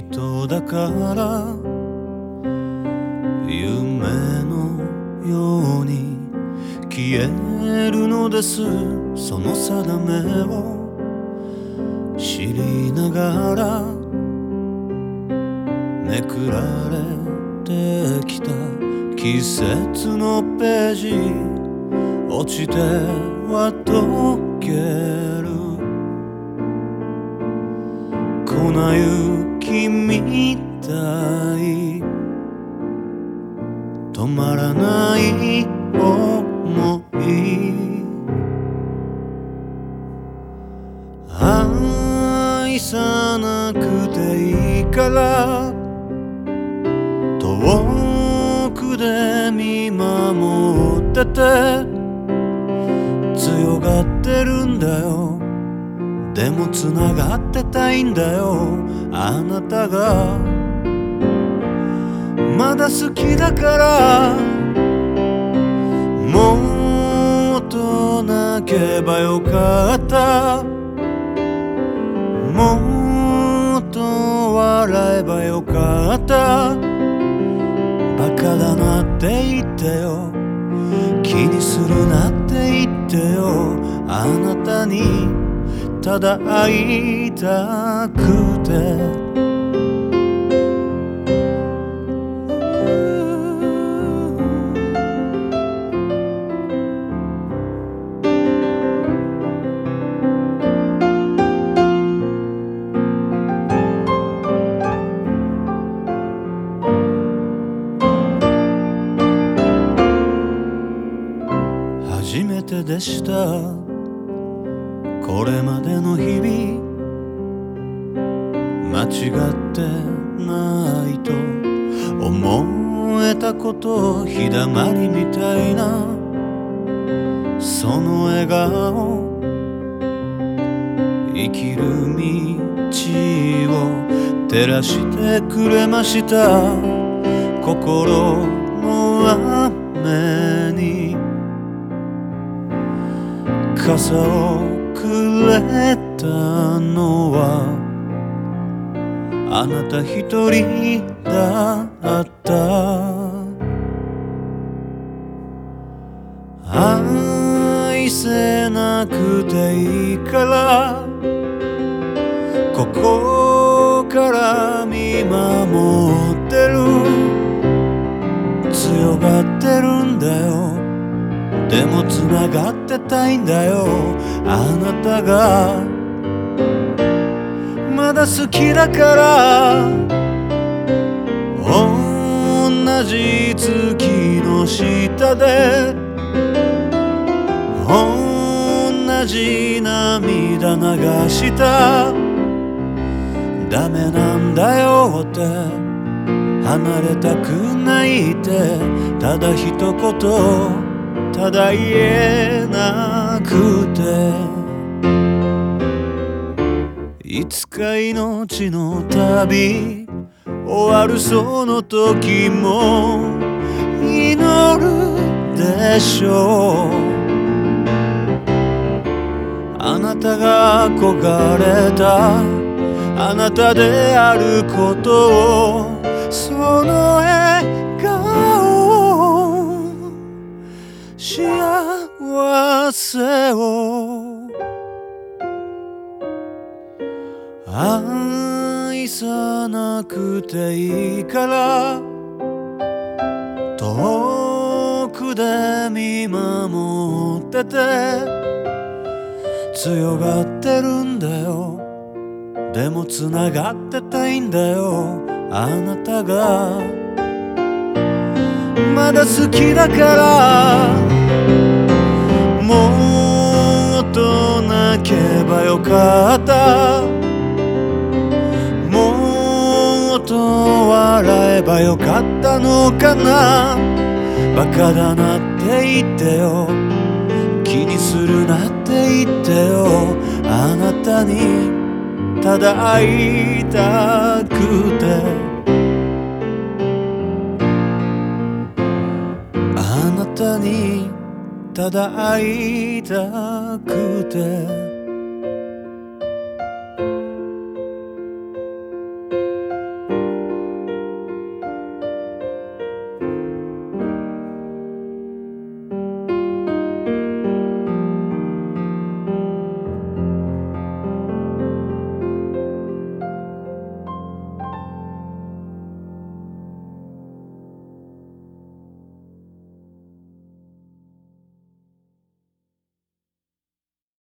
人だから夢のように消えるのです。その定めを知りながらめくられてきた。季節のページ落ちては溶ける。粉雪みたい。止まらない想い。愛さなくていいから。遠くで見守ってて。強がってるんだよ。でも繋がってたいんだよ。あなたが。まだ好きだから。もっと泣けばよかった。もっと笑えばよかった。バカだなって言ってよ。気にするなって言ってよ。あなたにただ会いたくて。初めてでした。これまでの日々間違ってないと思えたこと日だまりみたいなその笑顔生きる道を照らしてくれました心の雨に。傘をくれたのはあなた一人だった。愛せなくていいからここから見守ってる。強がってるんだよ。でも繋がってたいんだよ。あなたが。まだ好きだから。同じ月の下で。同じ涙流した。ダメなんだよって。離れたくないって。ただ一言。ただ言えなくて。いつか命の旅終わるその時も祈るでしょう。あなたが憧れた。あなたであることを。その笑愛さなくていいから遠くで見守ってて強がってるんだよ。でも繋がってたいんだよあなたが。まだ好きだからもっと泣けばよかった。笑えばよかったのかな。バカだなって言ってよ。気にするなって言ってよ。あなたにただ会いたくて。あなたにただ会いたくて。